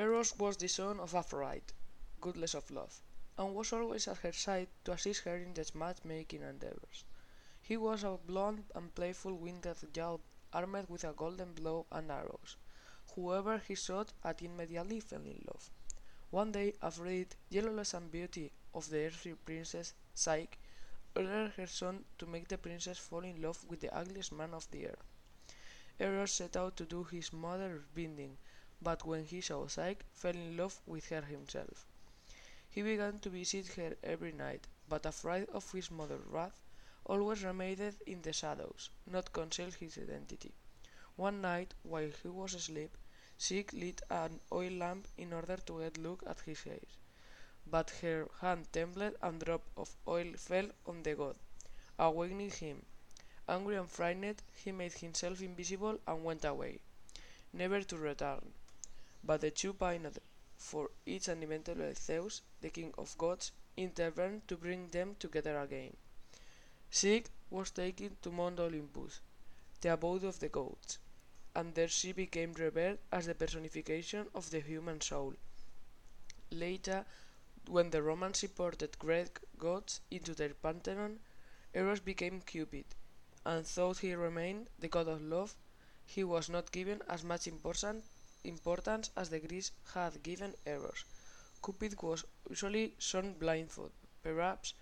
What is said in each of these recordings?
Eros was the son of Aphrodite, goddess of love, and was always at her side to assist her in the matchmaking endeavors. He was a blond and playful winged youth armed with a golden bow and arrows. Whoever he shot at immediately fell in love. One day Aphrodite, jealous and beauty of the earthly princess Psyche, ordered her son to make the princess fall in love with the ugliest man of the earth. Eros set out to do his mother's bidding, but when he saw Psyche, fell in love with her himself. He began to visit her every night, but afraid of his mother's wrath, always remained in the shadows, not concealed his identity. One night, while he was asleep, Psyche lit an oil lamp in order to get a look at his face, but her hand trembled and drop of oil fell on the god, awakening him. Angry and frightened, he made himself invisible and went away, never to return. But the two pined for each and eventually Zeus, the king of gods, intervened to bring them together again. Psyche was taken to Mount Olympus, the abode of the gods, and there she became revered as the personification of the human soul. Later, when the Romans imported Greek gods into their pantheon, Eros became Cupid, and though he remained the god of love, he was not given as much importance as the Greeks had given Eros. Cupid was usually shown blindfold, perhaps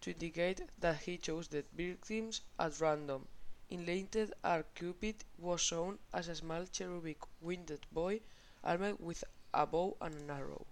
to indicate that he chose the victims at random. In later art Cupid was shown as a small cherubic winged boy armed with a bow and an arrow.